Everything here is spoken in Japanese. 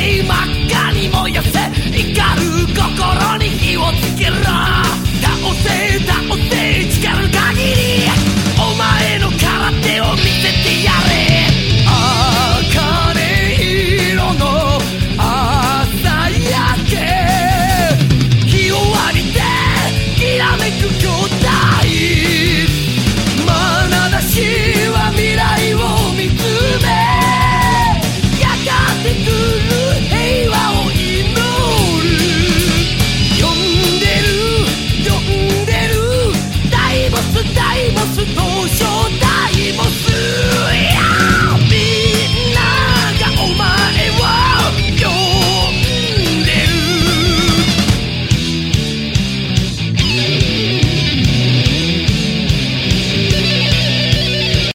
真っ赤に燃やせ怒る心に火をつけろ。倒せ倒せ力限りお前の空手を見せてやれ。茜色の朝焼けひ弱りできらめく巨大